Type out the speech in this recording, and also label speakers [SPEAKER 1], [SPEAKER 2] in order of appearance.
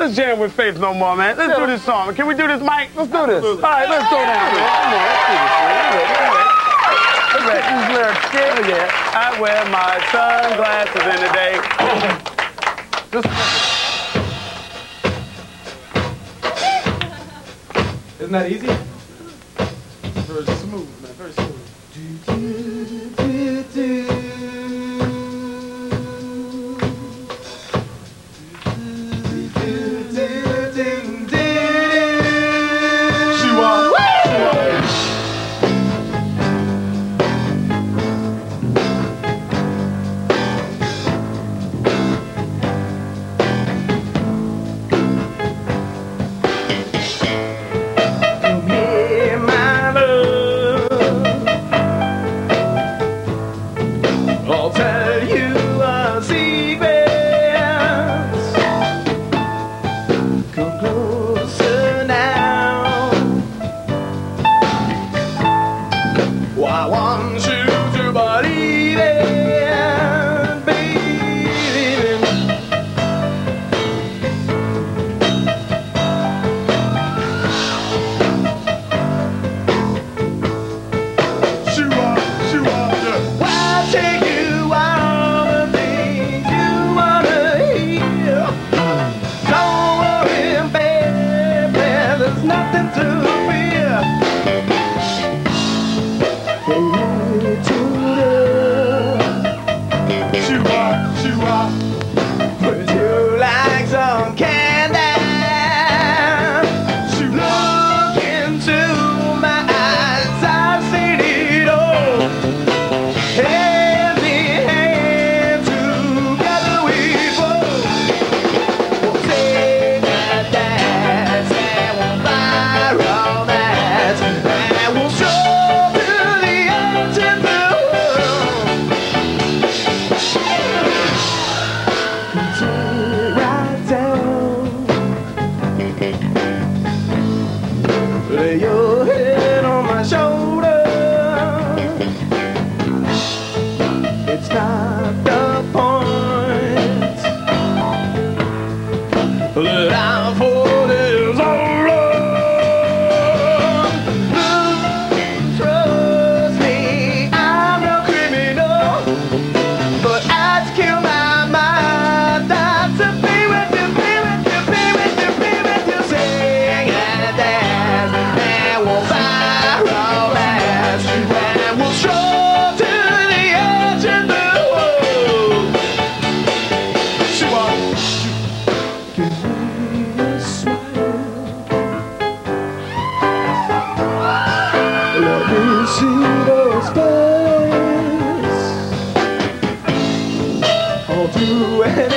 [SPEAKER 1] Let's jam with Faith no more, man. Let's do this song. Can we do this, Mike?
[SPEAKER 2] Let's do this.
[SPEAKER 1] All right, let's do that. Look. Here I wear my sunglasses in the day.
[SPEAKER 2] Isn't that easy? Very smooth, man. Very smooth.
[SPEAKER 3] Hey, yo. space. All to